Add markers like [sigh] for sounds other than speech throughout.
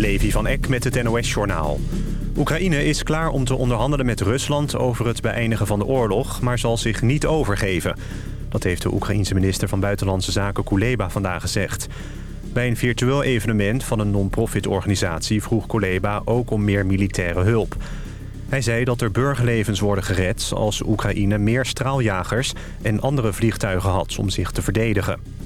Levi van Eck met het NOS-journaal. Oekraïne is klaar om te onderhandelen met Rusland over het beëindigen van de oorlog... maar zal zich niet overgeven. Dat heeft de Oekraïense minister van Buitenlandse Zaken Kuleba vandaag gezegd. Bij een virtueel evenement van een non-profit organisatie vroeg Kuleba ook om meer militaire hulp. Hij zei dat er burgerlevens worden gered als Oekraïne meer straaljagers en andere vliegtuigen had om zich te verdedigen.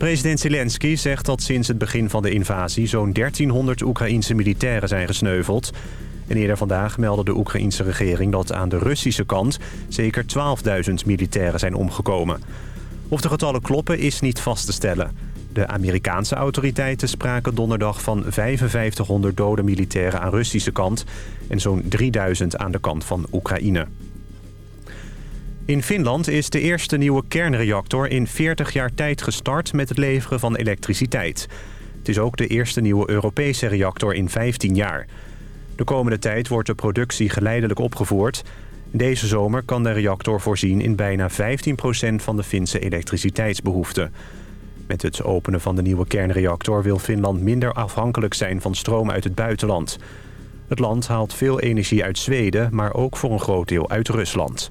President Zelensky zegt dat sinds het begin van de invasie... zo'n 1300 Oekraïense militairen zijn gesneuveld. En eerder vandaag meldde de Oekraïense regering... dat aan de Russische kant zeker 12.000 militairen zijn omgekomen. Of de getallen kloppen is niet vast te stellen. De Amerikaanse autoriteiten spraken donderdag van 5500 dode militairen aan Russische kant... en zo'n 3000 aan de kant van Oekraïne. In Finland is de eerste nieuwe kernreactor in 40 jaar tijd gestart met het leveren van elektriciteit. Het is ook de eerste nieuwe Europese reactor in 15 jaar. De komende tijd wordt de productie geleidelijk opgevoerd. Deze zomer kan de reactor voorzien in bijna 15% van de Finse elektriciteitsbehoefte. Met het openen van de nieuwe kernreactor wil Finland minder afhankelijk zijn van stroom uit het buitenland. Het land haalt veel energie uit Zweden, maar ook voor een groot deel uit Rusland.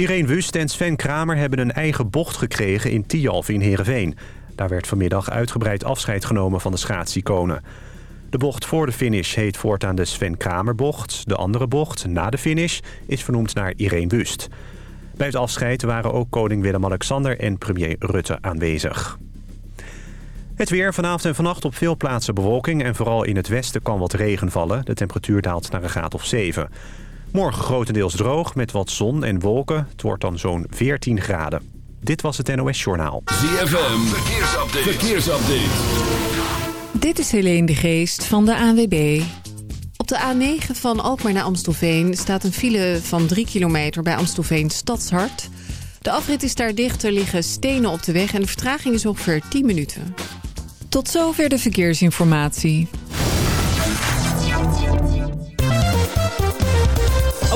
Irene Wust en Sven Kramer hebben een eigen bocht gekregen in Tialf in Heerenveen. Daar werd vanmiddag uitgebreid afscheid genomen van de schaatsiconen. De bocht voor de finish heet voortaan de Sven Kramer-bocht. De andere bocht, na de finish, is vernoemd naar Irene Wust. Bij het afscheid waren ook koning Willem-Alexander en premier Rutte aanwezig. Het weer vanavond en vannacht op veel plaatsen bewolking... en vooral in het westen kan wat regen vallen. De temperatuur daalt naar een graad of 7. Morgen grotendeels droog met wat zon en wolken. Het wordt dan zo'n 14 graden. Dit was het NOS Journaal. ZFM, verkeersupdate. verkeersupdate. Dit is Helene de Geest van de ANWB. Op de A9 van Alkmaar naar Amstelveen staat een file van 3 kilometer bij Amstelveen Stadshart. De afrit is daar dicht, er liggen stenen op de weg en de vertraging is ongeveer 10 minuten. Tot zover de verkeersinformatie.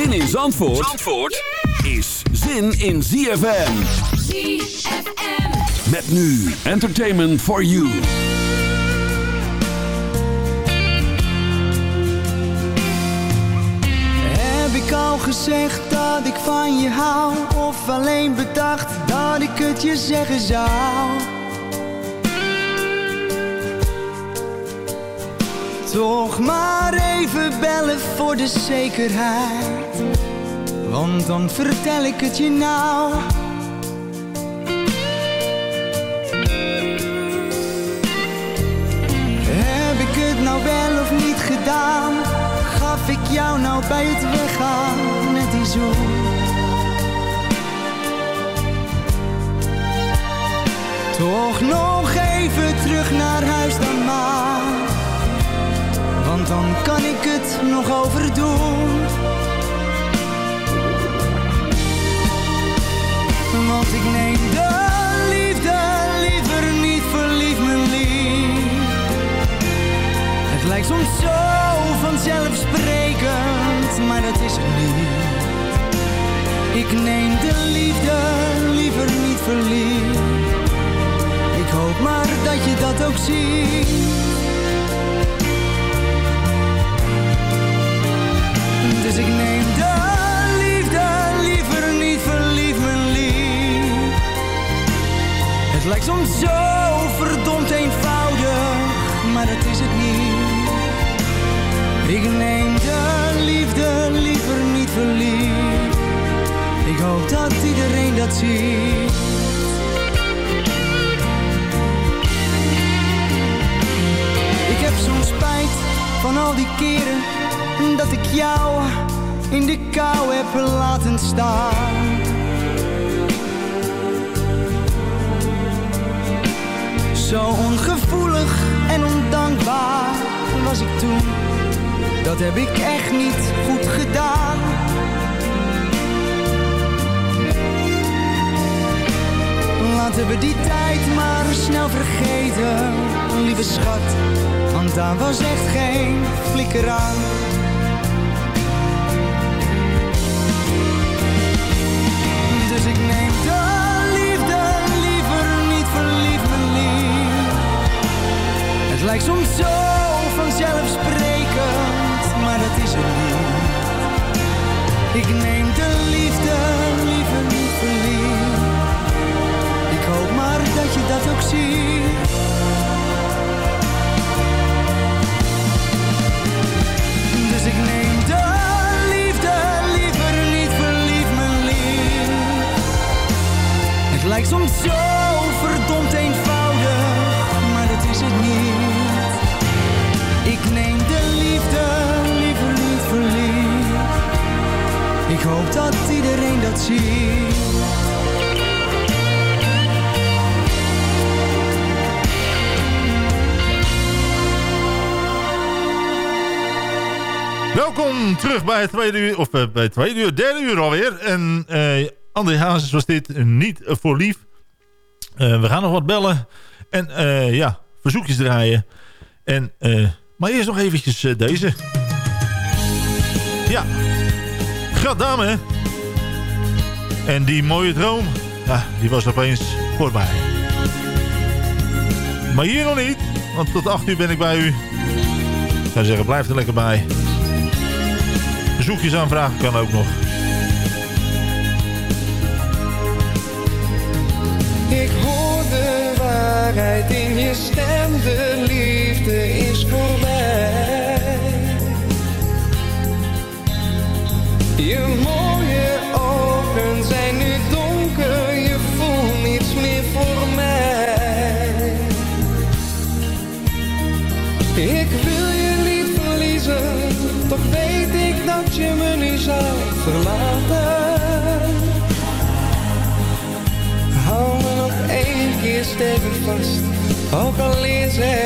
Zin in Zandvoort, Zandvoort is zin in ZFM. ZFM. Met nu Entertainment for You. Heb ik al gezegd dat ik van je hou? Of alleen bedacht dat ik het je zeggen zou? Toch maar even bellen voor de zekerheid. Want dan vertel ik het je nou. Heb ik het nou wel of niet gedaan? Gaf ik jou nou bij het weggaan met die zoen? Toch nog even terug naar dan kan ik het nog overdoen. Want ik neem de liefde liever niet verlief, mijn lief. Het lijkt soms zo vanzelfsprekend, maar dat is het niet. Ik neem de liefde liever niet verliefd. Ik hoop maar dat je dat ook ziet. Ik neem de liefde liever niet verliefd, mijn lief. Het lijkt soms zo verdomd eenvoudig, maar dat is het niet. Ik neem de liefde liever niet verliefd. Ik hoop dat iedereen dat ziet. Ik heb soms spijt van al die keren dat ik jou in de kou heb laten staan. Zo ongevoelig en ondankbaar toen, dat heb ik echt niet goed gedaan. Laten we die tijd maar snel vergeten, lieve schat, want daar was echt geen flikker aan. Lijkt soms zo vanzelfsprekend, maar dat is het niet. Ik neem terug bij het tweede uur, of eh, bij het tweede uur, derde uur alweer. En uh, André Hazes was dit niet voor lief. Uh, we gaan nog wat bellen. En ja, verzoekjes draaien. En, maar eerst nog eventjes deze. Ja, Gadame. En die mooie droom, die was opeens voorbij. Maar hier nog niet, want tot 8 uur ben ik bij u. Ik zou zeggen, blijf er lekker bij. Verzoekjes aanvragen kan ook nog. Ik hoor de waarheid in je stem, de liefde is voorbij. Je mooie ogen zijn nu zou verlaten. Hou me nog één keer stevig vast, ook al is het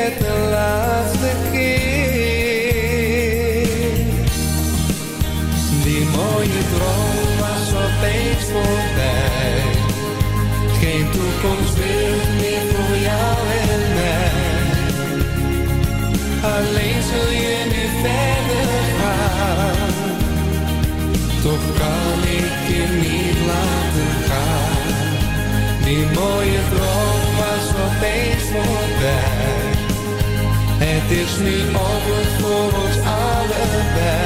Het is nu over voor ons allebei.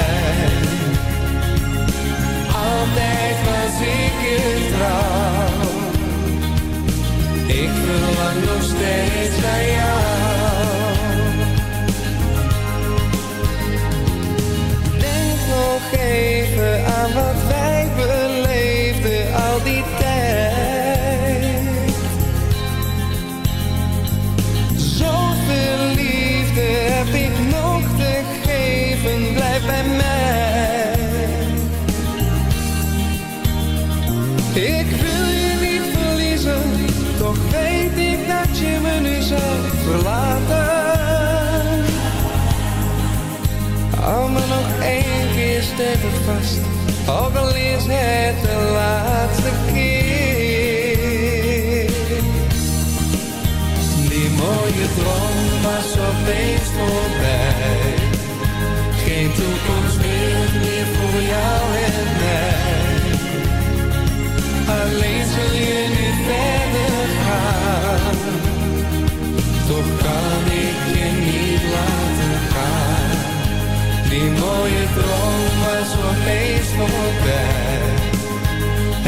Altijd was ik je trouw. Ik verlang nog steeds naar jou. Denk nog even aan wat stevig vast, ook al is voorbij.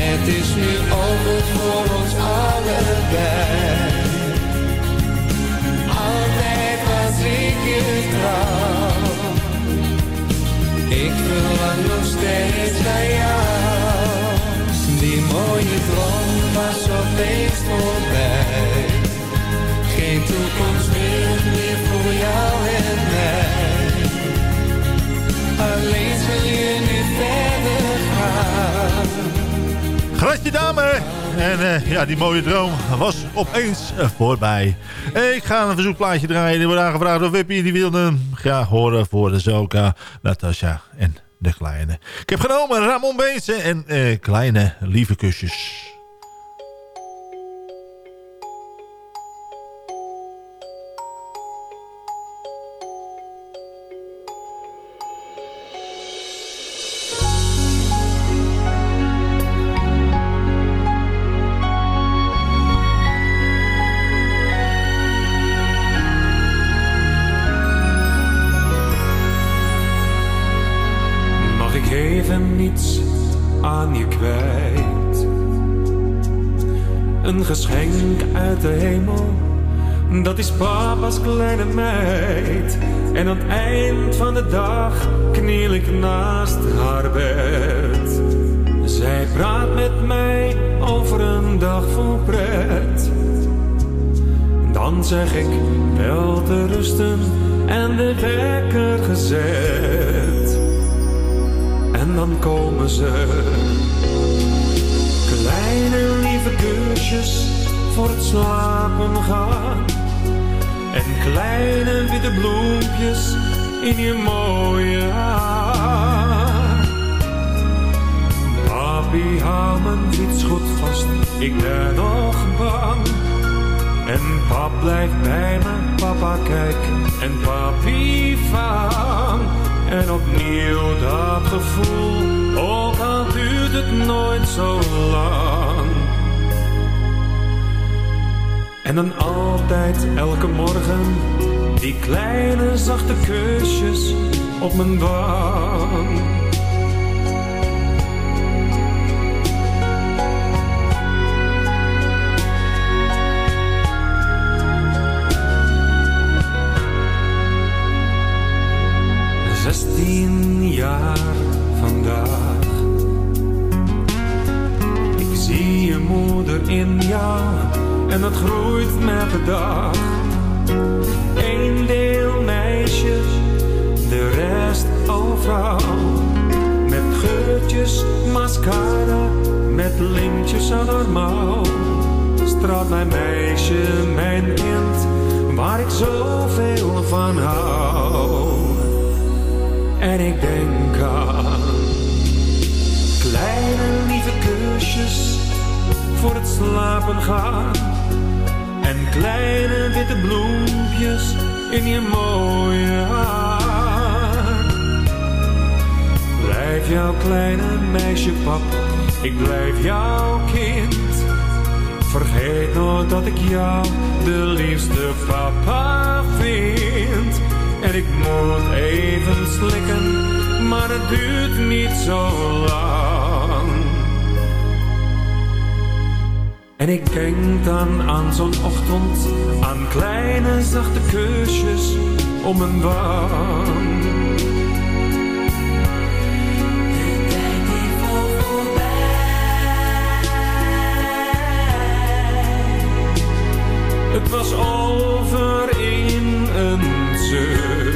Het is nu over voor ons allebei. Altijd was ik je trouw. Ik verlang nog steeds naar jou. Die mooie droom was opeens voorbij. Dame! En eh, ja, die mooie droom was opeens uh, voorbij. ik ga een verzoekplaatje draaien. Er wordt aangevraagd door Wippie. Die wilde graag horen voor de Zoka, Natasha en de Kleine. Ik heb genomen Ramon Beetsen en uh, Kleine Lieve Kusjes. Kleine meid. En aan het eind van de dag kniel ik naast haar bed. Zij praat met mij over een dag vol pret. Dan zeg ik wel te rusten en de wekker gezet. En dan komen ze kleine lieve kusjes voor het slapen gaan. En kleine witte bloempjes in je mooie haar. Papi, hou mijn goed vast, ik ben nog bang. En pap blijft bij me, papa kijk en papi vang. En opnieuw dat gevoel, ook al duurt het nooit zo lang. En dan altijd, elke morgen, die kleine zachte kusjes op mijn wang. Zestien jaar vandaag. Ik zie je moeder in jou en dat groeit met de dag. Eén deel meisje, de rest al vrouw. Met geurtjes, mascara, met lintjes aan haar mouw. Straat mijn meisje, mijn kind, waar ik zoveel van hou. En ik denk aan kleine lieve kusjes voor het slapen gaan kleine witte bloempjes in je mooie haar. Blijf jouw kleine meisje pap, ik blijf jouw kind. Vergeet nooit dat ik jou de liefste papa vind. En ik moet even slikken, maar het duurt niet zo lang. En ik denk dan aan zo'n ochtend, aan kleine zachte kusjes om een wang. De tijd vloog voorbij. Het was over in een zucht.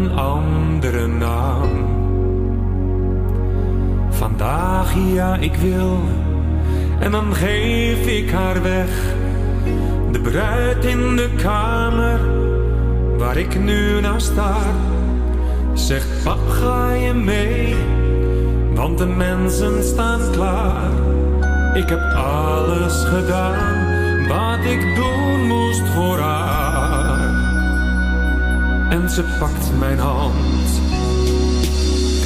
Andere naam. Vandaag ja, ik wil. En dan geef ik haar weg. De bruid in de kamer waar ik nu naar sta. Zegt pap, ga je mee? Want de mensen staan klaar. Ik heb alles gedaan wat ik doen moest voor haar. Ze pakt mijn hand.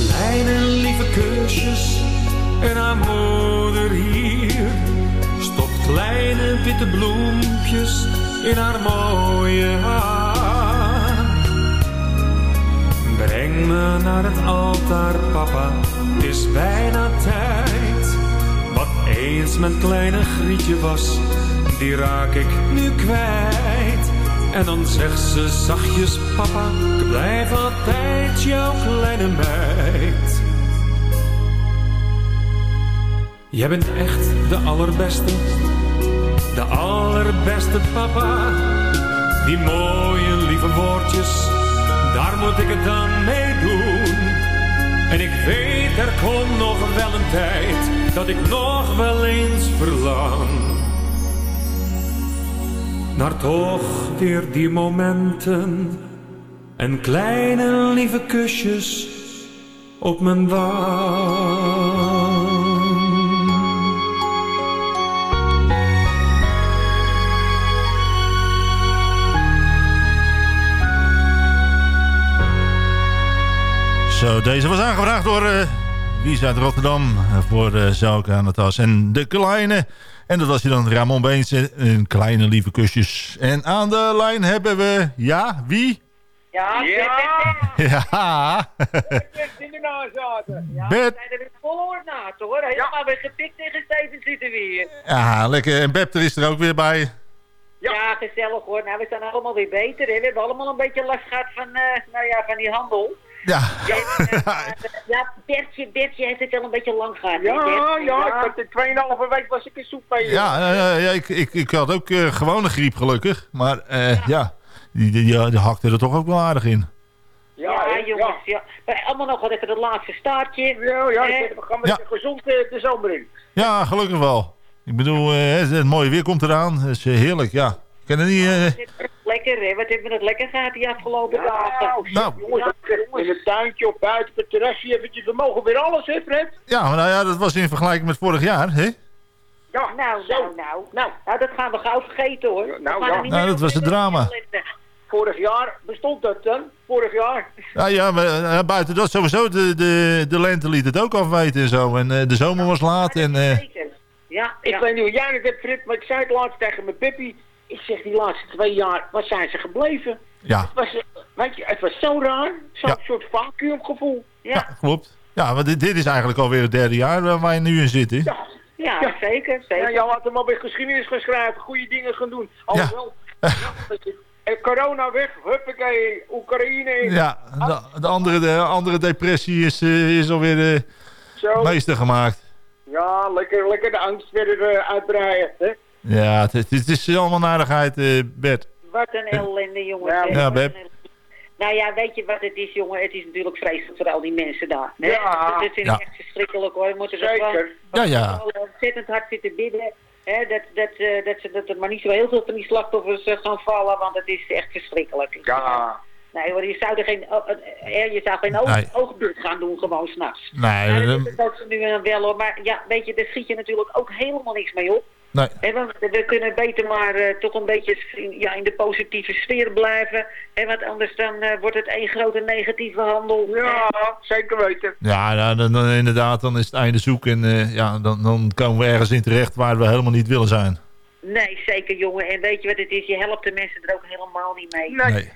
Kleine lieve kusjes en haar moeder hier. Stopt kleine witte bloempjes in haar mooie haar. Breng me naar het altaar, papa, het is bijna tijd. Wat eens mijn kleine grietje was, die raak ik nu kwijt. En dan zegt ze zachtjes, papa, ik blijf altijd jouw kleine meid. Jij bent echt de allerbeste, de allerbeste papa. Die mooie lieve woordjes, daar moet ik het dan mee doen. En ik weet, er komt nog wel een tijd dat ik nog wel eens verlang. Naar toch weer die momenten en kleine lieve kusjes op mijn wang. Zo, deze was aangevraagd door uh, Wies uit Rotterdam. eh, voor uh, Zouke aan de tas. En de kleine. En dat was hij dan Ramon Beens. en Een kleine lieve kusjes. En aan de lijn hebben we... Ja, wie? Ja, Ja. [laughs] in de naast zaten. Ja, we zijn er weer naast hoor. Helemaal weer gepikt tegen Steven zitten we hier. Ja, lekker. En Beb er is er ook weer bij. Ja. gezellig hoor. Nou, we zijn allemaal weer beter. Hè. We hebben allemaal een beetje last gehad van, eh, nou ja, van die handel. Ja. [laughs] Ja, ja, Bertje, Bertje heeft het wel een beetje lang gehad. Ja, ja, ik heb de 2,5 week was ik in soep bij je. Ja, ja, ja, ik, ik, ik had ook eh, gewone griep gelukkig. Maar eh, ja, die, die, die, die hakte er toch ook wel aardig in. Ja, hè, jongens, ja. Allemaal nog wel even het laatste staartje. Ja, ja, Eh, we gaan met Ja. gezond eh, de zomer in. Ja, gelukkig wel. Ik bedoel, het, het mooie weer komt eraan. Dat is heerlijk, ja. Kan er niet... eh, Lekker hè, wat hebben we het lekker gehad die afgelopen Nou, dagen. Nou. jongens, in het tuintje of buiten op het terrasje eventjes, we mogen weer alles, hè Fred? ja, maar nou ja, dat was in vergelijking met vorig jaar, hè? Ja, Nou, zo. nou, nou, nou. Nou, dat gaan we gauw vergeten hoor. Nou, ja. niet Nou, dat was op het drama. Vorig jaar bestond dat dan, vorig jaar. Ja, ja, maar eh, buiten dat sowieso, de, de, de lente liet het ook afweten en zo. En eh, de zomer was laat en... eh. Ja, Ik ja. weet niet hoe jij het hebt, Fred, maar ik zei het laatst tegen mijn Bippie. Ik zeg, die laatste twee jaar, waar zijn ze gebleven? ja, Het was, eh, weet je, het was zo raar. Zo'n Ja. soort vacuümgevoel. ja, Ja, klopt. Ja, want dit, dit is eigenlijk alweer het derde jaar waar wij nu in zitten. Ja, ja, Ja. zeker, Ja, zeker. jij had hem al bij geschiedenis gaan schrijven, goede dingen gaan doen. Alhoewel, ja. je, [laughs] eh, corona weg, huppakee, Oekraïne in. Ja, de, de andere, de andere depressie is, eh, is alweer eh Zo, meester gemaakt. ja, lekker, lekker de angst verder eh, uitbreiden. Hè? Ja, het, het, het is allemaal narigheid, eh, Bert. Wat een ellende, jongens. Ja, ellende. Nou ja, weet je wat het is, jongen? Het is natuurlijk vreselijk voor al die mensen daar. Hè? Ja. Dat vind ik Ja. echt verschrikkelijk, hoor. Er Zeker. gewoon Ja, ja. ontzettend hard zitten bidden. Hè? Dat, dat, eh, dat, ze, dat er maar niet zo heel veel van die slachtoffers eh, gaan vallen, want het is echt verschrikkelijk. Ja, Nee hoor, je zou er geen, eh, je zou geen oog, Nee. oogbeurt gaan doen, gewoon s'nachts. Nee, Ja, dat is het ook nu wel hoor. Maar ja, weet je, daar schiet je natuurlijk ook helemaal niks mee op. nee. Want we kunnen beter maar eh, toch een beetje in, ja, in de positieve sfeer blijven. Hè, want anders dan eh, wordt het één grote negatieve handel. ja, zeker weten. Ja, nou, dan, dan inderdaad, dan is het einde zoek. En eh, ja, dan, dan komen we ergens in terecht waar we helemaal niet willen zijn. Nee, zeker jongen. En weet je wat het is? Je helpt de mensen er ook helemaal niet mee. Nee.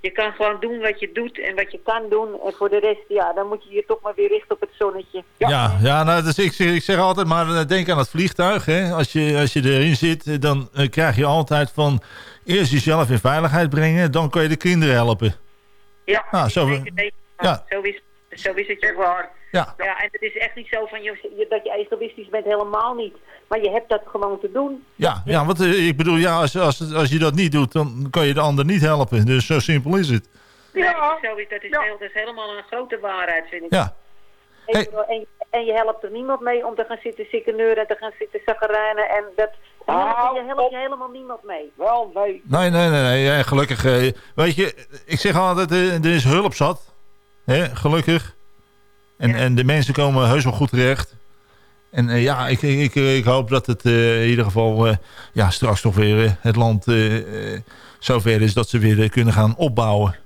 Je kan gewoon doen wat je doet en wat je kan doen. En voor de rest, ja, dan moet je je toch maar weer richten op het zonnetje. Ja, ja, nou, dus ik, zeg- ik zeg altijd maar, eh, denk aan het vliegtuig. Hè. Als, je, als je erin zit, eh, dan eh, krijg je altijd van... eerst jezelf in veiligheid brengen, dan kan je de kinderen helpen. Ja, Ah, zo- ja. Zo, is, zo is het. Echt waar. Ja, Ja, en het is echt niet zo van je, je- dat je egoïstisch bent, helemaal niet. Maar je hebt dat gewoon te doen. ja, ja want eh, ik bedoel, ja, als, als, als je dat niet doet, dan kan je de ander niet helpen. Dus zo simpel is het. Nee, Ja. zo is, dat, is Ja. heel, dat is helemaal een grote waarheid, vind ik. Ja, En, Hey. en, en je helpt er niemand mee om te gaan zitten sikkeneuren en te gaan zitten zaggerijnen. En dat Ah, je helpt je helemaal niemand mee. Wel, nee. nee, nee, nee, nee ja, gelukkig. eh, weet je, ik zeg altijd, eh, er is hulp zat. Hè, gelukkig. En, Ja. en de mensen komen heus wel goed terecht. En eh, ja, ik, ik, ik hoop dat het eh, in ieder geval eh, ja, straks toch weer het land eh, eh, zover is dat ze weer kunnen gaan opbouwen.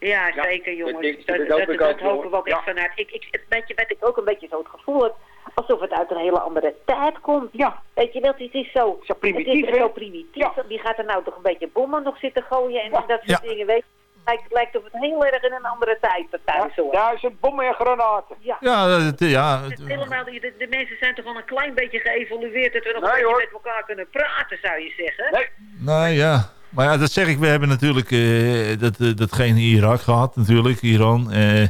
Ja, Ja, zeker jongens. dat Dat, dat hopen we ook echt vanuit. Ik, ik, het- wat ik ook een beetje zo het gevoel heb? Alsof het uit een hele andere tijd komt. Ja. Weet je wel, het is zo, Zo primitief, het is zo primitief. Ja. Wie gaat er nou toch een beetje bommen nog zitten gooien en, Ja. en dat soort Ja. dingen, weet je? Lijkt, lijkt of het heel erg in een andere tijd thuis hoort. Duizend bommen en granaten. Ja. Ja, dat- ja, Het is helemaal, de, de mensen zijn toch wel een klein beetje geëvolueerd dat we nog Nee, een beetje met elkaar kunnen praten, zou je zeggen. Nee. nou ja. Maar ja, dat zeg ik, we hebben natuurlijk eh, dat, eh, datgene in Irak gehad natuurlijk, Iran. eh,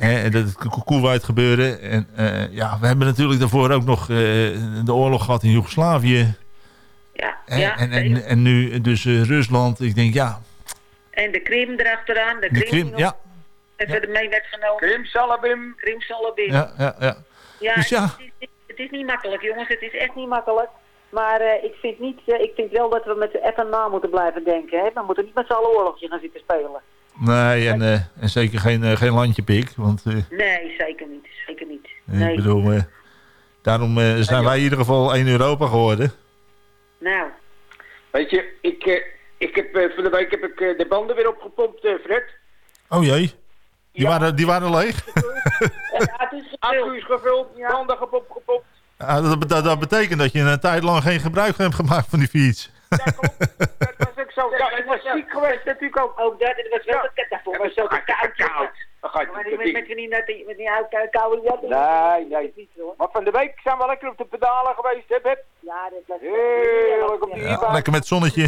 Nou, dat het Ko- Koeweit gebeuren. En eh, ja, we hebben natuurlijk daarvoor ook nog eh, de oorlog gehad in Joegoslavië. Ja, Hè, ja. en, en, en nu dus Rusland. Ik denk, ja, En de Krim erachteraan. De de nog Ja, even ermee werd genomen. Krim Salabim. Krim Salabim. ja, ja, ja. Ja, Dus ja. Het, is, niet- het is niet makkelijk, jongens. Het is echt niet makkelijk. Maar eh, ik, vind niet, eh, ik vind wel dat we met even na moeten blijven denken. Hè? We moeten niet met z'n allen oorlogje gaan zitten spelen. Nee, en, eh, en zeker geen, eh, geen landje pik. Want eh, Nee, zeker niet. Zeker niet. ik Nee. bedoel, eh, daarom zijn wij in ieder geval één Europa geworden. Nou, Weet je, ik, eh, ik heb, eh, van de week heb ik eh, de banden weer opgepompt, eh, Fred. Oh jee, die, waren, die waren leeg. ja, het is gevuld. Accu is gevuld, banden heb opgepompt. Ja, dat, dat, dat betekent dat je een tijd lang geen gebruik hebt gemaakt van die fiets. Dat was ook zo. Ja, ik was ziek geweest natuurlijk ook. Ook dat, het was wel Ja. te daarvoor was zo koud. Dan ga je Maar met die met, met, die- met, die, met, die, oude koude jatten. Nee, nee. Niet hoor. Maar van de week zijn we lekker op de pedalen geweest, hè, Beb? Ja, dat was Heerlijk op die Ja, lekker met zonnetje.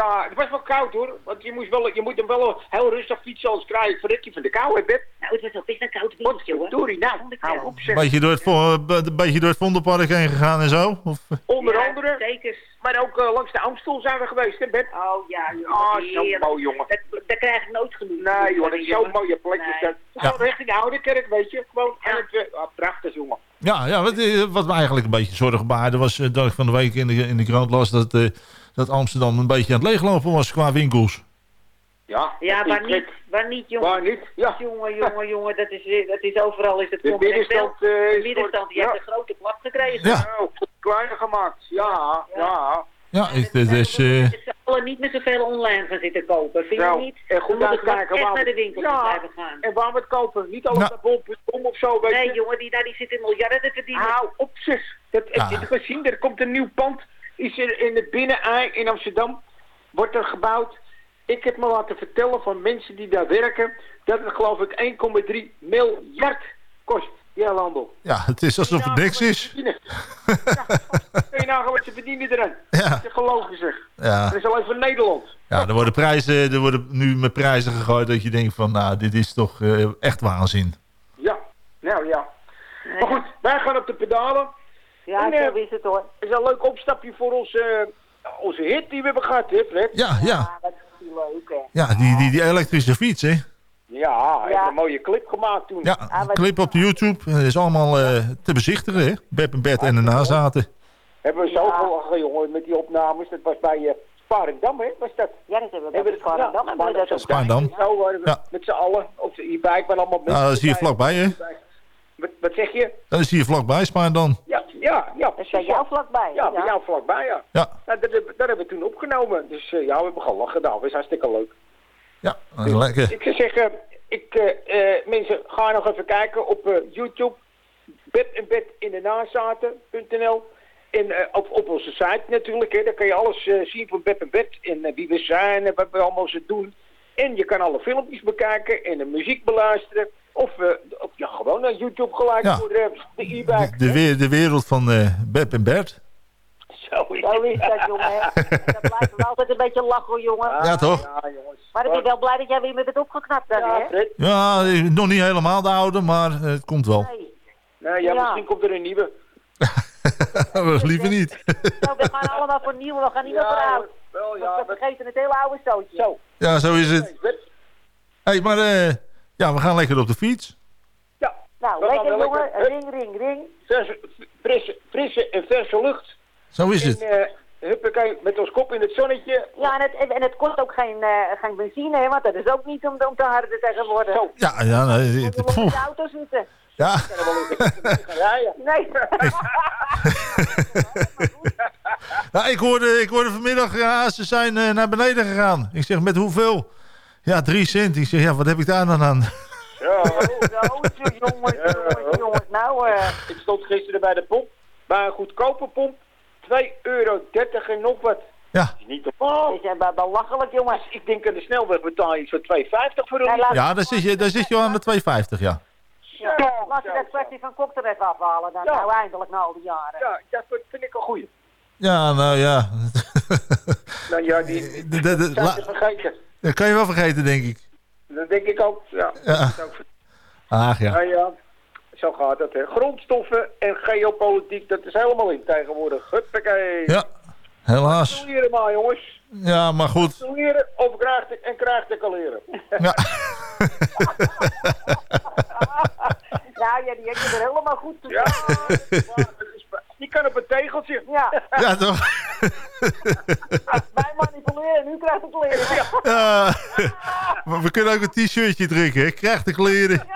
Ja, het was wel koud hoor. Want je, moest wel, je moet hem wel heel rustig fietsen, anders krijg je verrekje van de kou, hè, Beb? Nou, het was wel best een koud windje hoor. verdorie, nou, hou op zeg. Beetje door het, een beetje door het Vondelpark heen gegaan en zo? Of, eh, Onder Ja, andere, Zeker. maar ook eh, langs de Amstel zijn we geweest, hè, Beb? Oh ja, jongen. Ah, zo heerlijk. mooi, jongen. Dat, daar krijg ik nooit genoeg. Nee, joh, dat is zo'n mooie plek. is Nee. dat. Gewoon richting Ouderkerk, weet je. Gewoon het... eh, ah, prachtig, jongen. Ja, ja wat, eh, wat me eigenlijk een beetje zorgen baarde was eh, dat ik van de week in de, in de krant las dat, eh, dat Amsterdam een beetje aan het leeglopen was qua winkels. Ja, Ja, waar is niet, waar niet, jongen. Waar niet? Ja. Jongen, jongen, jongen, dat is, eh, dat is overal is het De middenstand, eh, De is middenstand, die heeft een grote klap gekregen. Ja. Nou, kleiner gemaakt. Ja, ja. Ja, ik, het is... eh, Met z'n allen niet met zoveel online gaan zitten kopen, vind je Nou, niet? en goed Dan echt naar de winkel Ja. blijven gaan. En waar we het kopen. Niet alles Nou. naar bol.com of zo, weet Nee, je. jongen, die, daar die zitten miljarden te verdienen. Hou op zich. Dat heb Ja. je gezien. Er komt een nieuw pand. Is er in het binnenei in Amsterdam. Wordt er gebouwd. Ik heb me laten vertellen van mensen die daar werken. Dat het geloof ik 1,3 miljard kost. Die hele handel. ja, het is alsof het niks is. Ja, kun je nagaan wat ze verdienen eraan. Ja, Dat is gelogen zeg. ja. Dat is alleen voor Nederland. ja er, worden prijzen, er worden nu met prijzen gegooid dat je denkt van, nou, dit is toch eh, echt waanzin. Ja, nou ja. Maar goed, wij gaan op de pedalen. Ja, En, eh, zo is het hoor. Het is een leuk opstapje voor onze, eh, onze hit die we hebben gehad, hè Fred? Ja, ja. Ja, dat is die leuk, hè. Ja, die, die, die elektrische fiets, hè. Ja, hij Ja. heeft een mooie clip gemaakt toen. Ja, een clip op de YouTube. Dat is allemaal eh, te bezichtigen, hè. Beb en Bert en de nazaten. Hebben we zo gelachen, jongen, met die opnames. Dat was bij uh, Sparendam, hè? Was dat? Ja, dat hebben we bij Sparendam. Ja. met z'n allen op de e-bike. waren allemaal mensen. Nou, dat is hier vlakbij, hè. Wat, wat zeg je? Dat is hier vlakbij, Spaardam. Ja, ja, ja. Dat precies, staat jou vlakbij. Ja, bij jou vlakbij, ja. Ja, Nou, dat, hebben- dat hebben we toen opgenomen. Dus eh, ja, we hebben gelachen daar. Dat was hartstikke leuk. ja, dat is lekker. Ik zou zeggen, ik, eh, eh, mensen, ga nog even kijken op eh, YouTube. Bed en bed in de nazaten.nl. En eh, op, op onze site natuurlijk, hè, daar kan je alles eh, zien van bed en bed. En wie we zijn en wat we allemaal zo doen. En je kan alle filmpjes bekijken en de muziek beluisteren. Of, eh, of ja, gewoon naar YouTube gelijk Ja. voor eh, de e-bike. De, de, de wereld van eh Beb en Bert. Zo is Zo is het. dat, jongen. hè. [laughs] Dat blijft wel altijd een beetje lachen, jongen. Ja, toch? Ja, jongens. Maar ik ben wel blij dat jij weer met het opgeknapt dan, Ja, hè? Ja, eh, nog niet helemaal de oude, maar eh, het komt wel. Nee. Nou ja, Ja. misschien komt er een nieuwe. [laughs] Liever niet. Nou, we gaan allemaal voor nieuw, we gaan niet meer voor Ja, oud. wel We ja. vergeten het hele oude stootje. Zo. Ja, zo is het. Hey, maar eh, ja, we gaan lekker op de fiets. Ja, Nou, We lekker jongen. lekker. Ring, ring, ring. verse, frisse, frisse en verse lucht. Zo is En het. eh huppakee, met ons kop in het zonnetje. Ja, en het, en, het kost ook geen, eh, geen benzine, hè, want dat is ook niet om, om te harden tegenwoordig. Zo. Zo. Ja, ja, nee, Je het- moet in poeh. de auto zitten. ja. [laughs] Nee. [laughs] ja ik, hoorde, ik hoorde vanmiddag, ja, ze zijn eh, naar beneden gegaan. Ik zeg, met hoeveel? Ja, drie cent. Ik zeg, ja, wat heb ik daar dan aan? Ja, Zo, zo, jongens, jongens, jongens. Nou, eh, ik stond gisteren bij de pomp. Bij een goedkope pomp. 2,30 euro en nog wat. Ja, Is niet normaal. is belachelijk, jongens. Ik denk aan de snelweg betaal je voor 2,50 voor een ja daar, zit je, daar zit je aan de 2,50, ja. Ja, laat je dat kwestie van kok er even afhalen dan. Ja. Nou, eindelijk na al die jaren. Ja, dat vind ik een goeie. Ja, nou ja. Nou ja, die, [laughs] zijn la- ze vergeten. Dat kan je wel vergeten, denk ik. Dat denk ik ook, ja. Ja. Zo- Ach ja. Nou ja, zo gaat het. Hè. Grondstoffen en geopolitiek, dat is helemaal in tegenwoordig. Huppakee. Ja, helaas. Kaleren maar, jongens. Ja, maar goed. Kaleren of krijg te, en krijg te kaleren. Ja. [laughs] [laughs] Nou ja, die heb je er helemaal goed toe. Ja, dat [laughs] die kan op een tegeltje. Ja, [laughs] Ja, toch? [laughs] mij manipuleren, nu krijg ik leren. [laughs] Ja. Maar we kunnen ook een t-shirtje drukken, hè. Krijg de kleren.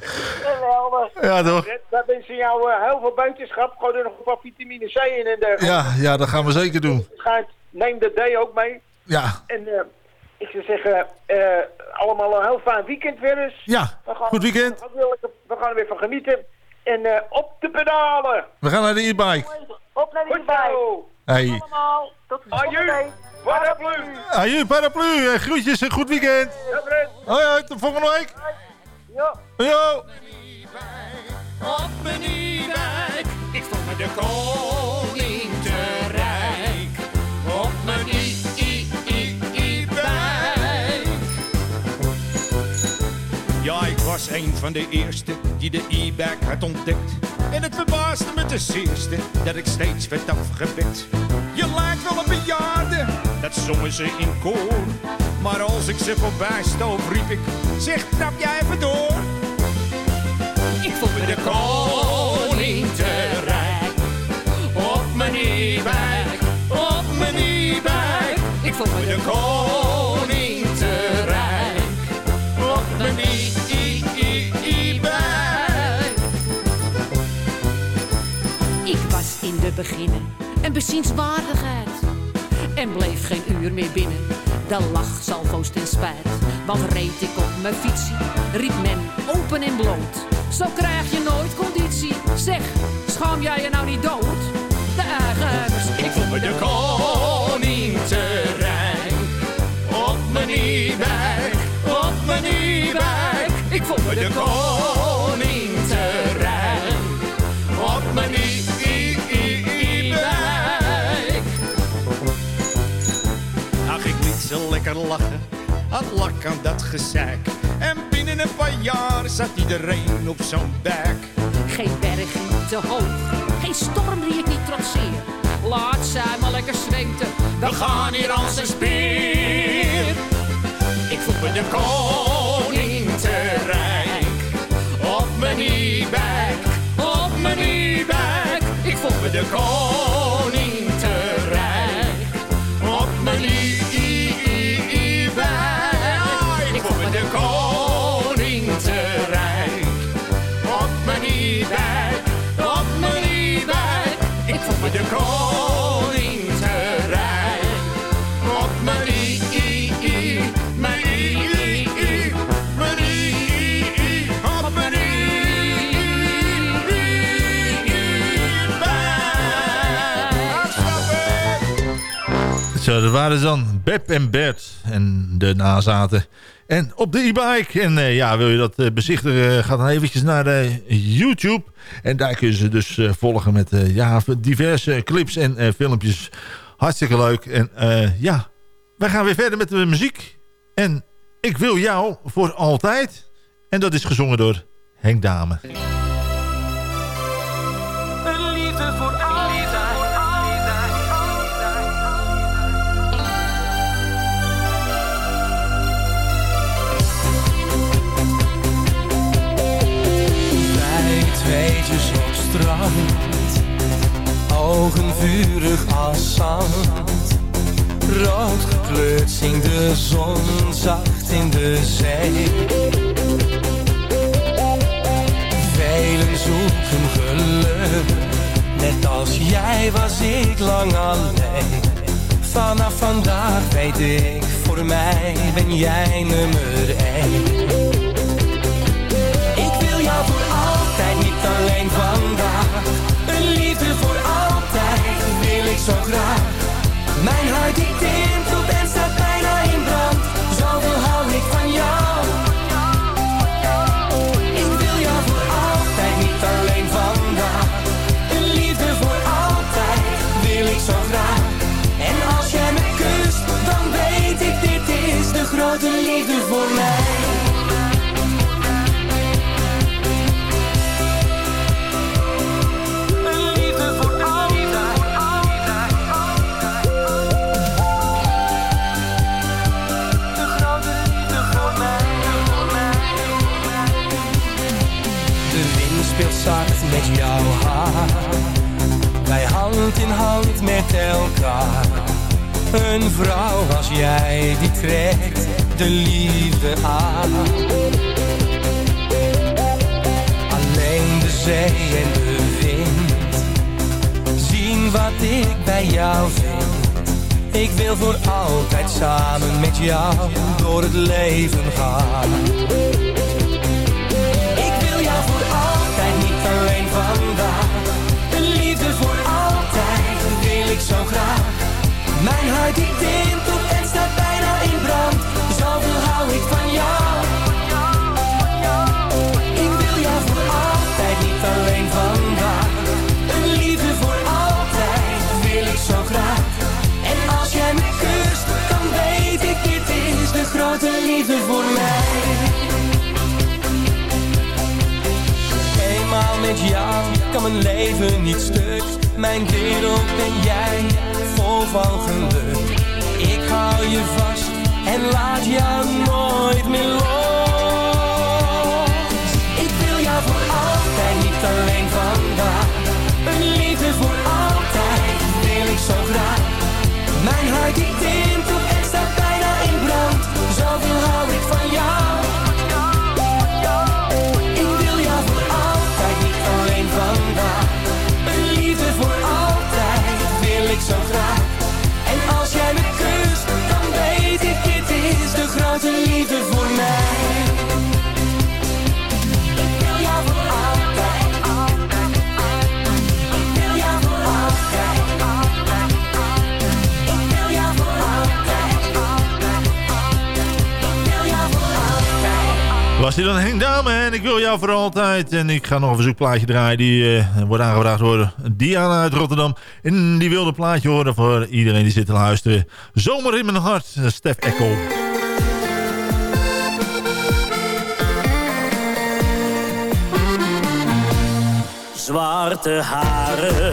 Geweldig. Ja, toch? Daar wensen jou eh, heel veel beterschap. Gooi er nog een paar vitamine C in en dergelijke. Ja, ja, dat gaan we zeker doen. Neem de D ook mee. Ja, En eh, ik zou zeggen, eh, allemaal een heel fijn weekend weer eens. ja. We gaan, Goed weekend. We gaan, we gaan er weer van genieten. En eh, op de pedalen. We gaan naar de e-bike. Op naar bij. zo. Hey. Allemaal. Tot de volgende. Paraplu. Aju, paraplu. eh, Groetjes en goed weekend. Hoi, hoi. Tot volgende week. Ja. Yo. Op mijn e-bike, ik voel me de koning Ja, ik was een van de eerste die de e-bike had ontdekt. En het verbaasde me ten zeerste dat ik steeds werd afgepikt. Je lijkt wel een bejaarde, dat zongen ze in koor. Maar als ik ze voorbij stoof, riep ik, zeg knap jij even door. Ik voel me de koning te rijk. Op mijn e-bike, op mijn e-bike. Ik voel me de koning beginnen een bezienswaardigheid. En bleef geen uur meer binnen. De lach salvo's ten spijt. Want reed ik op mijn fietsie, riep men open en bloot. Zo krijg je nooit conditie. Zeg, schaam jij je nou niet dood? De eigenaars, Ik voel me de koning te rijk. Op mijn e-bike, op mijn e-bike. Ik voel me de koning lekker lachen. Had lak aan dat gezeik. En binnen een paar jaar zat iedereen op zo'n bek. geen berging te hoog. Geen storm die ik niet trotseer. Laat zij maar lekker zweten. We gaan hier als een speer. Ik voel me de koning te rijk. Op mijn e-bike, op mijn e-bike. Ik voel me de koning Zo, dat waren ze dan Beb en Bert en de nazaten. En op de e-bike. En eh, ja, wil je dat eh, bezichtigen, ga dan eventjes naar eh, YouTube. En daar kun je ze dus eh, volgen met eh, ja, diverse clips en eh, filmpjes. Hartstikke leuk. En eh, ja, wij gaan weer verder met de muziek. En ik wil jou voor altijd. En dat is gezongen door Henk Dame. Tweetjes op strand, ogen vurig als zand. Rood gekleurd zingt de zon zacht in de zee. Velen zoeken geluk, net als jij was ik lang alleen. Vanaf vandaag weet ik, voor mij ben jij nummer één. Alleen vandaag. Een liefde voor altijd, wil ik zo graag. Mijn hart die tintelt jouw haar. Wij hand in hand met elkaar. Een vrouw als jij die trekt de liefde aan. Alleen de zee en de wind zien wat ik bij jou vind. Ik wil voor altijd samen met jou door het leven gaan. Een liefde voor altijd wil ik zo graag. Mijn hart die tintelt en staat bijna in brand. Zoveel hou ik van jou. Met jou kan mijn leven niet stuk. Mijn wereld ben jij, vol van geluk. Ik hou je vast en laat jou nooit meer los. Ik wil jou voor altijd, niet alleen vandaag. Een liefde voor altijd wil ik zo graag. Mijn hart tintelt Was dan Henk Dame en ik wil jou voor altijd. En ik ga nog een verzoekplaatje draaien. Die eh, wordt aangevraagd door Diana uit Rotterdam. En die wilde plaatje horen voor iedereen die zit te luisteren. Zomer in mijn hart, eh, Stef Echo. Zwarte haren,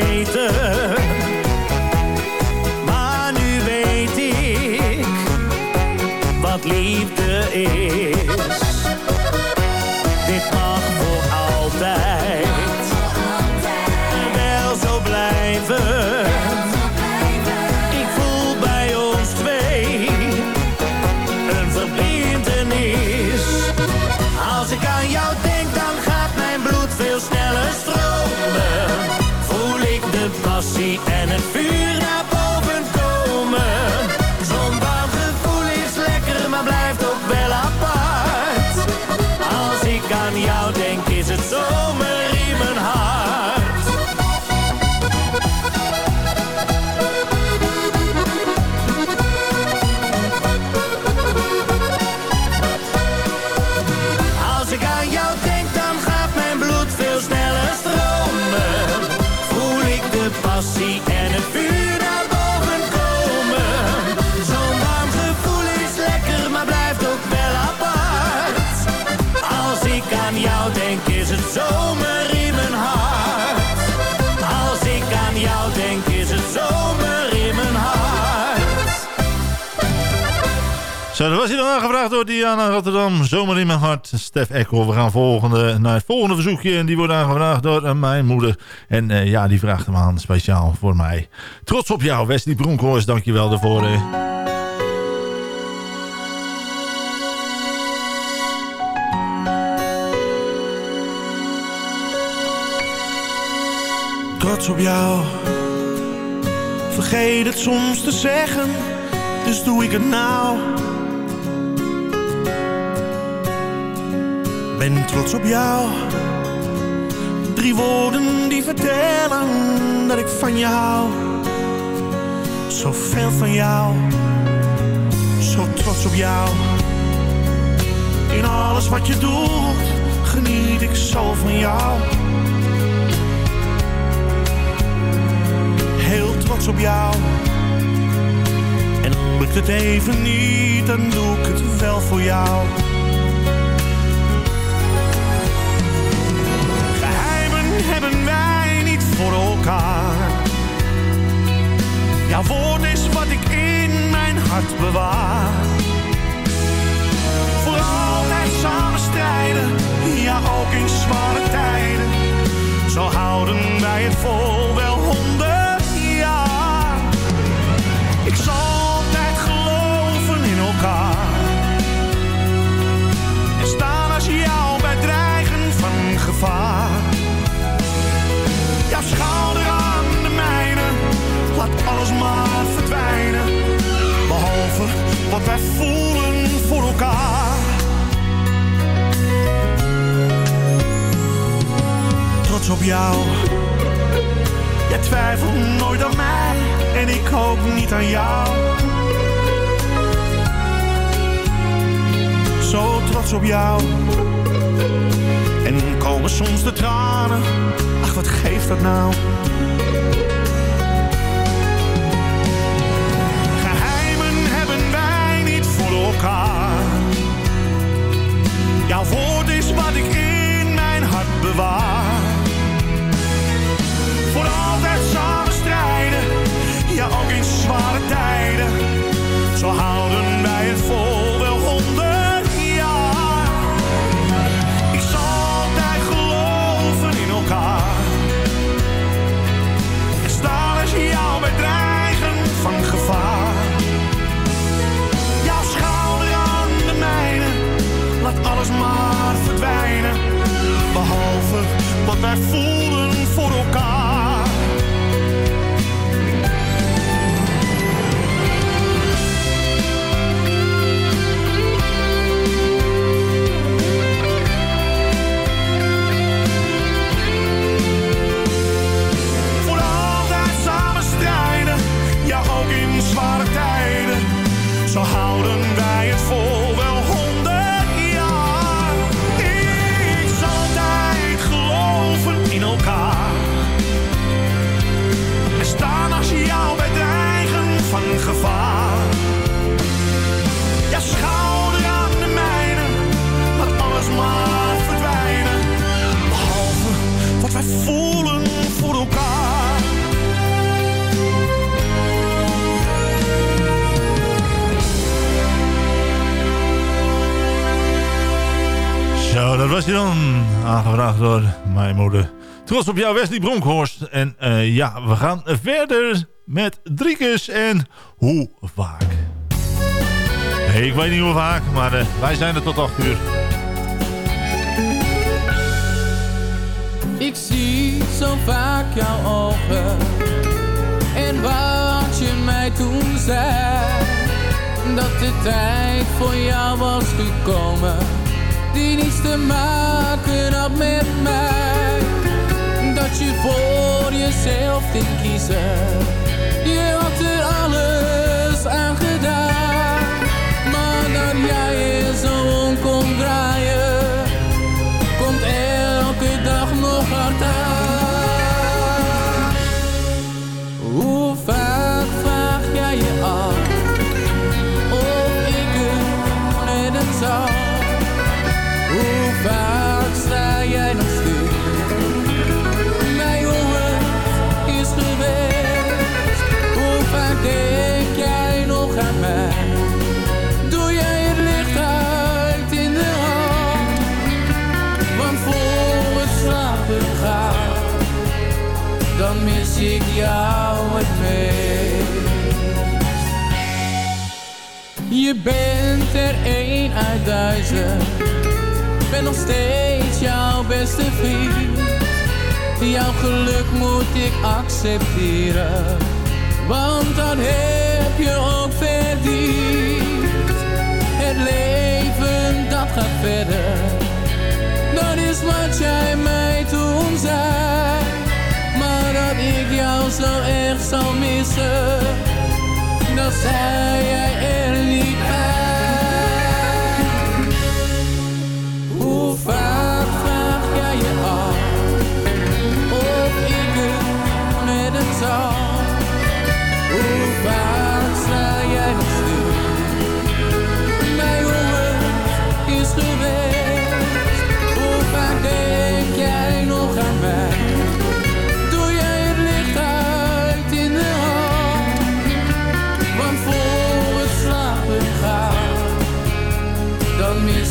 geweten. Maar nu weet ik wat liefde is. Was dan aangevraagd door Diana Rotterdam. Zomer in mijn hart. Stef Ekkel. We gaan volgende, naar het volgende verzoekje. En die wordt aangevraagd door uh, mijn moeder. En uh, ja, die vraagt hem aan speciaal voor mij. Trots op jou, Wesley Bronkhorst. Dankjewel daarvoor. Trots op jou. Vergeet het soms te zeggen. Dus doe ik het nou. Ben trots op jou. Drie woorden die vertellen dat ik van je hou. Zoveel van jou, zo trots op jou. In alles wat je doet, geniet ik zo van jou. Heel trots op jou. En lukt het even niet, dan doe ik het wel voor jou. Elkaar. Jouw woord is wat ik in mijn hart bewaar. Voor altijd samen strijden, ja ook in zware tijden. Zo houden wij het vol wel honderd jaar. Ik zal wij voelen voor elkaar. Trots op jou. Jij twijfelt nooit aan mij. En ik ook niet aan jou. Zo trots op jou. En komen soms de tranen wat geeft dat nou? Elkaar. Jouw woord is wat ik in mijn hart bewaar. Voor altijd samen strijden, ja ook in zware tijden. Zo houden wij het vol Trots op jou, Wesley Bronkhorst. En uh, ja, we gaan verder met Driekes en hoe vaak. Hey, ik weet niet hoe vaak, maar uh, wij zijn er tot 8 uur. Ik zie zo vaak jouw ogen. En wat je mij toen zei. Dat de tijd voor jou was gekomen die niets te maken had met mij. Je voor jezelf ging kiezen, je had er alles aan gedaan. Je bent er één uit duizend, ben nog steeds jouw beste vriend. Jouw geluk moet ik accepteren, want dan heb je ook verdiend. Het leven dat gaat verder, dat is wat jij mij toen zei. Maar dat ik jou zo erg zou missen, dat zei jij er niet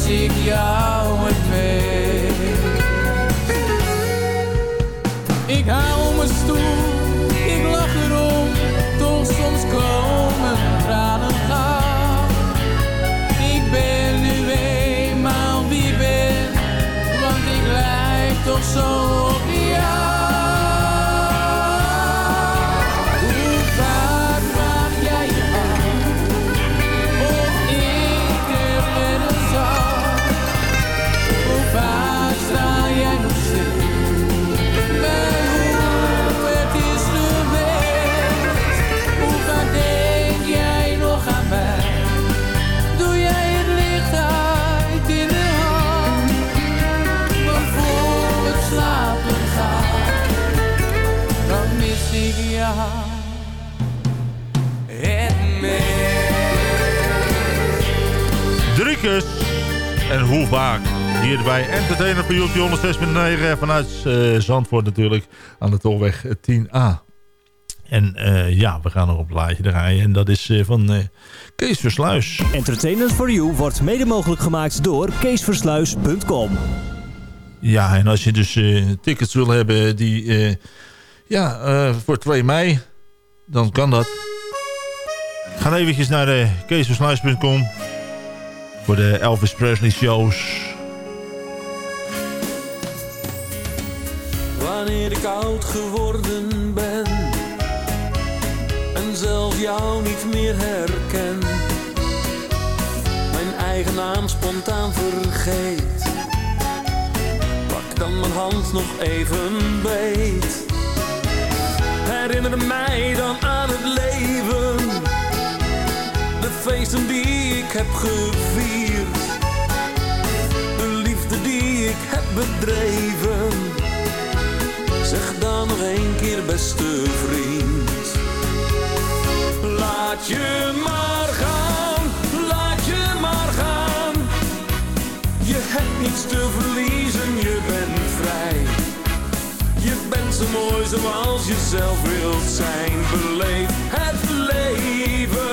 dan mis ik En hoe vaak? Hier bij Entertainer voor op 106.9 vanuit eh, Zandvoort natuurlijk. Aan de tolweg 10A. En eh, ja, we gaan nog op een plaatje draaien. En dat is eh, van Kees Versluis. Entertainment for You wordt mede mogelijk gemaakt door keesversluis.com. Ja, en als je dus tickets wil hebben die... ja, voor 2 mei. Dan kan dat. Ga eventjes naar uh, keesversluis.com. Voor de Elvis Presley shows. Wanneer ik oud geworden ben en zelf jou niet meer herken, mijn eigen naam spontaan vergeet, pak dan mijn hand nog even beet. Herinner mij dan aan het leven, de feesten die ik heb gevierd, de liefde die ik heb bedreven. Zeg dan nog een keer beste vriend. Laat je maar gaan, laat je maar gaan. Je hebt niets te verliezen, je bent vrij. Je bent zo mooi zoals je zelf wilt zijn. Beleef het leven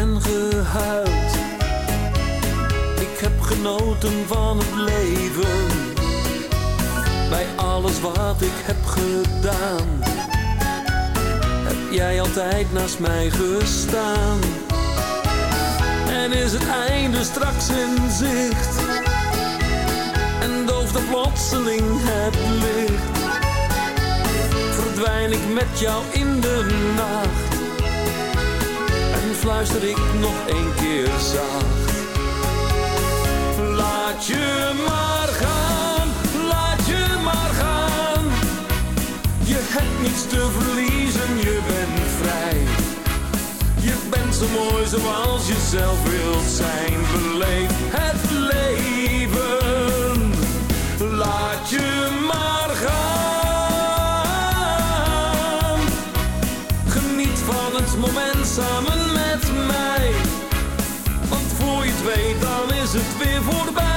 Ik heb genoten van het leven bij alles wat ik heb gedaan. Heb jij altijd naast mij gestaan? En is het einde straks in zicht? En dooft er plotseling het licht? Verdwijn ik met jou in de nacht? En fluister ik nog een keer zacht? Laat je maar gaan, laat je maar gaan. Je hebt niets te verliezen, je bent vrij. Je bent zo mooi zoals je zelf wilt zijn. Voorbij.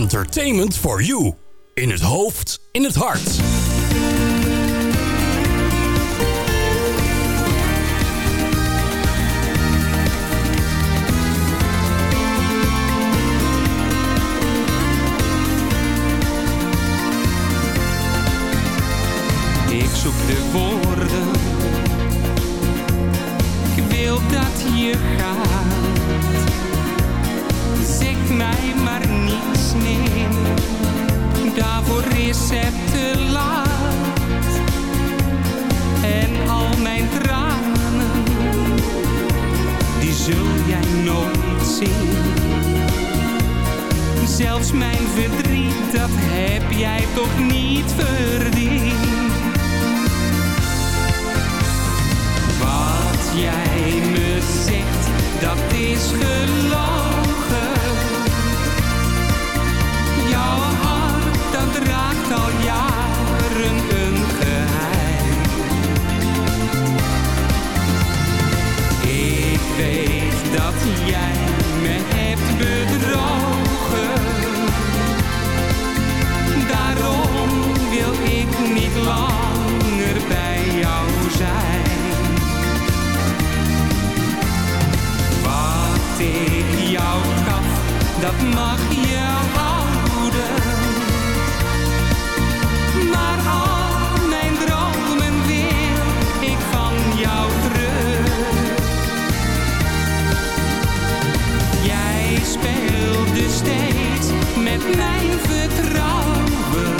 Entertainment for you. In het hoofd, in het hart. Ik zoek de woorden. Ik wil dat je gaat. Daarvoor is het te laat. En al mijn tranen, die zul jij nooit zien. Zelfs mijn verdriet, dat heb jij toch niet verdiend. Jij me hebt bedrogen. Daarom wil ik niet langer bij jou zijn. Wat ik jou gaf, dat mag je. Steeds met mijn vertrouwen.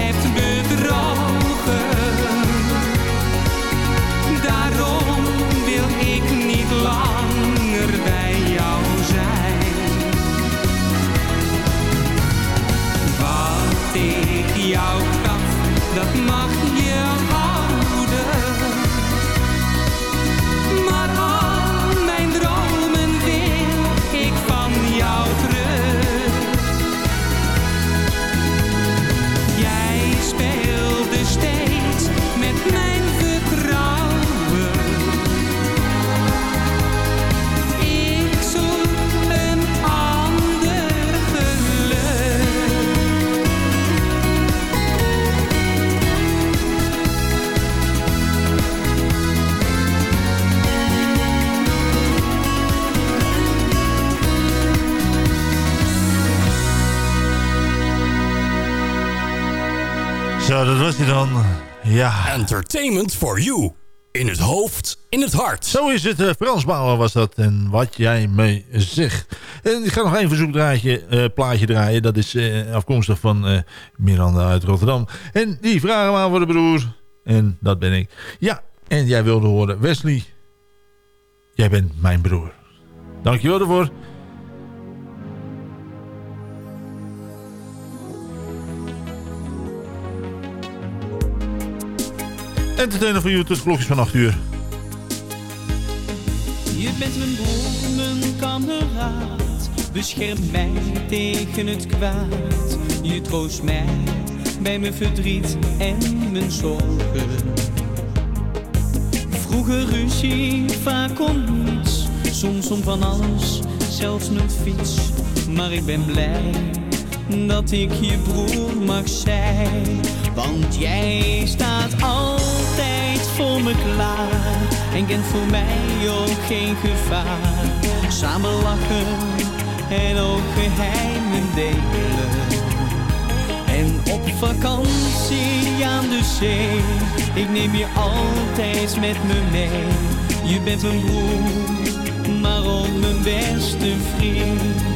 was hij dan. Ja. Entertainment for you. In het hoofd, in het hart. Zo is het. eh, Frans Bauer was dat. En wat jij me zegt. En ik ga nog één verzoekdraadje, eh, plaatje draaien. Dat is eh, afkomstig van Miranda uit Rotterdam. En die vragen we aan voor de broer. En dat ben ik. Ja, en jij wilde horen. Wesley, jij bent mijn broer. Dankjewel ervoor. Entertainer voor u tussen klokjes van 8 uur. Je bent mijn broer, mijn kameraad. Bescherm mij tegen het kwaad. Je troost mij bij mijn verdriet en mijn zorgen. Vroeger ruzie, vaak om niets. Soms om van alles, zelfs mijn fiets. Maar ik ben blij dat ik je broer mag zijn. Want jij staat me En voor mij ook geen gevaar. Samen lachen en ook geheimen delen. En op vakantie aan de zee. Ik neem je altijd met me mee. Je bent mijn broer, maar ook mijn beste vriend.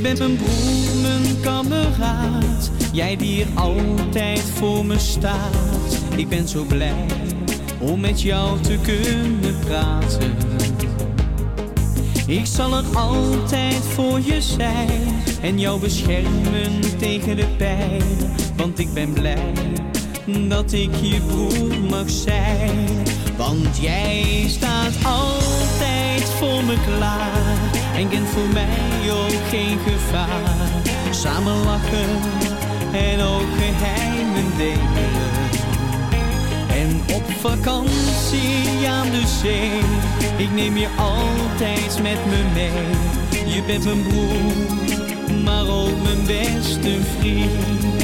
Je bent mijn broer, mijn kameraad. Jij die er altijd voor me staat. Ik ben zo blij om met jou te kunnen praten. Ik zal er altijd voor je zijn en jou beschermen tegen de pijn. Want ik ben blij dat ik je broer mag zijn. Want jij staat altijd voor me klaar en kent voor mij ook geen gevaar. Samen lachen en ook geheimen delen. En op vakantie aan de zee, ik neem je altijd met me mee. Je bent mijn broer, maar ook mijn beste vriend.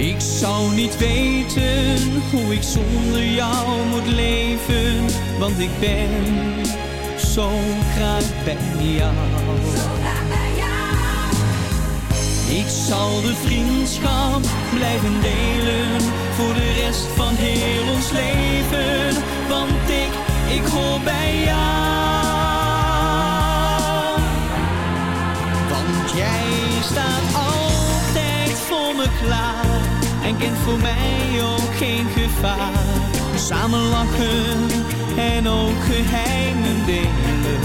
Ik zou niet weten hoe ik zonder jou moet leven, want ik ben zo graag bij jou. Ik zal de vriendschap blijven delen voor de rest van heel ons leven, want ik, ik hoor bij jou. Want jij staat klaar en voor mij ook geen gevaar. Samen lachen en ook geheimen delen.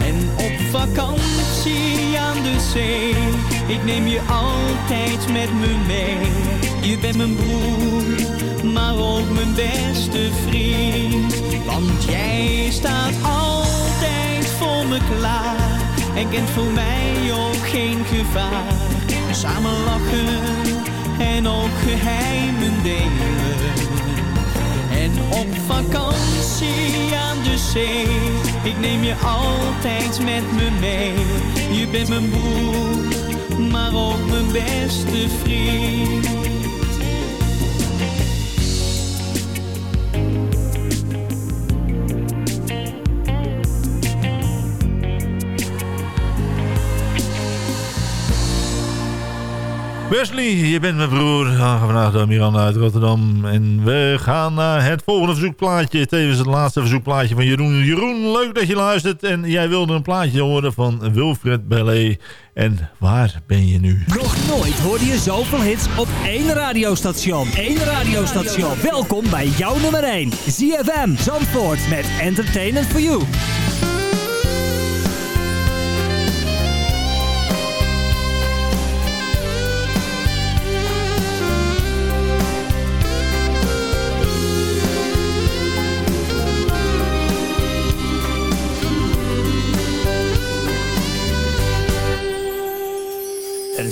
En op vakantie aan de zee, ik neem je altijd met me mee. Je bent mijn broer, maar ook mijn beste vriend. Want jij staat altijd voor me klaar en kent voor mij ook geen gevaar. Samen lachen en ook geheimen delen. En op vakantie aan de zee, ik neem je altijd met me mee. Je bent mijn broer, maar ook mijn beste vriend. Wesley, je bent mijn broer. Vandaag door Miranda uit Rotterdam. En we gaan naar het volgende verzoekplaatje. Tevens het laatste verzoekplaatje van Jeroen. Jeroen, leuk dat je luistert. En jij wilde een plaatje horen van Wilfred Bellet. En waar ben je nu? Nog nooit hoorde je zoveel hits op één radiostation. Eén radiostation. Welkom bij jouw nummer 1. ZFM Zandvoort met Entertainment for You.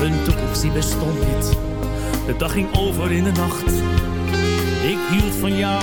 Een toekomst die bestond niet. De dag ging over in de nacht. Ik hield van jou.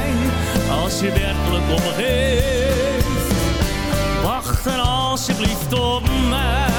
Als je werkelijk om me geeft, wacht dan alsjeblieft op mij.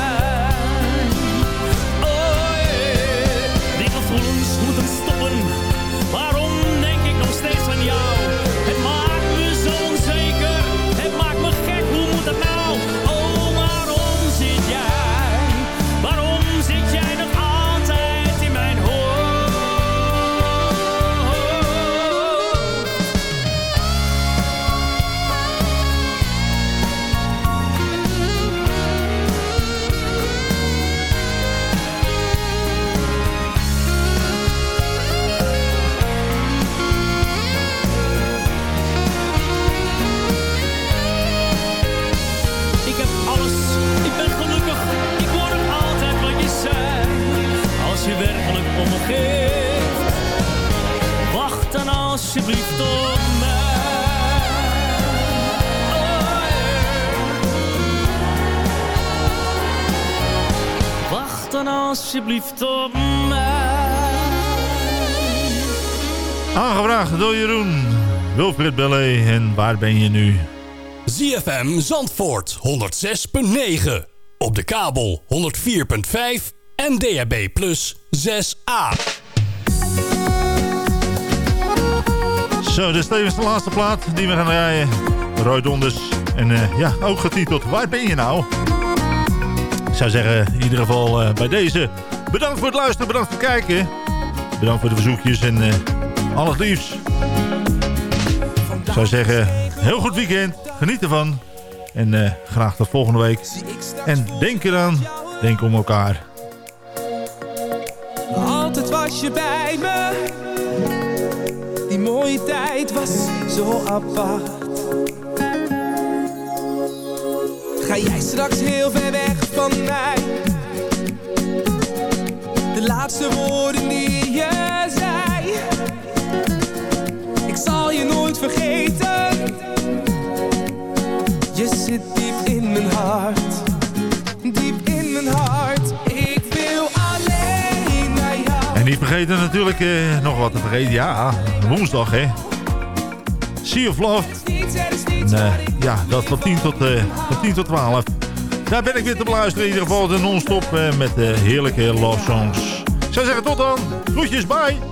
Alsjeblieft op mij. Oh, yeah. Wacht dan alsjeblieft op mij. Aangevraagd door Jeroen. Wilfried Bellet en waar ben je nu? ZFM Zandvoort 106.9. Op de kabel 104.5 en DHB Plus 6A. Zo, dit is de laatste plaat die we gaan rijden. Roy Donders. En eh, ja, ook getiteld Waar ben je nou? Ik zou zeggen, in ieder geval eh, bij deze. Bedankt voor het luisteren, bedankt voor het kijken. Bedankt voor de verzoekjes en uh, al het liefst. Ik zou zeggen, heel goed weekend. Geniet ervan. En graag tot volgende week. En denk eraan, denk om elkaar. Altijd was je bij me. Mooie tijd was zo apart. Ga jij straks heel ver weg van mij? De laatste woorden die je zei. Ik zal je nooit vergeten. Je zit diep in mijn hart. Vergeten natuurlijk eh, nog wat te vergeten. Ja, woensdag hè. Sea of Love. En, eh, ja, dat van 10 tot, eh, van 10 tot 12. Daar ben ik weer te beluisteren. In ieder geval de non-stop eh, met heerlijke love songs. Ik zou zeggen tot dan. Groetjes, bye.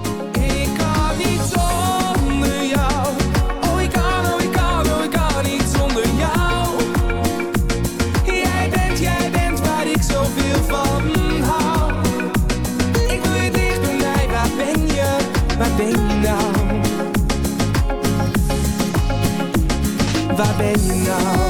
Waar ben je nou? Waar ben nou?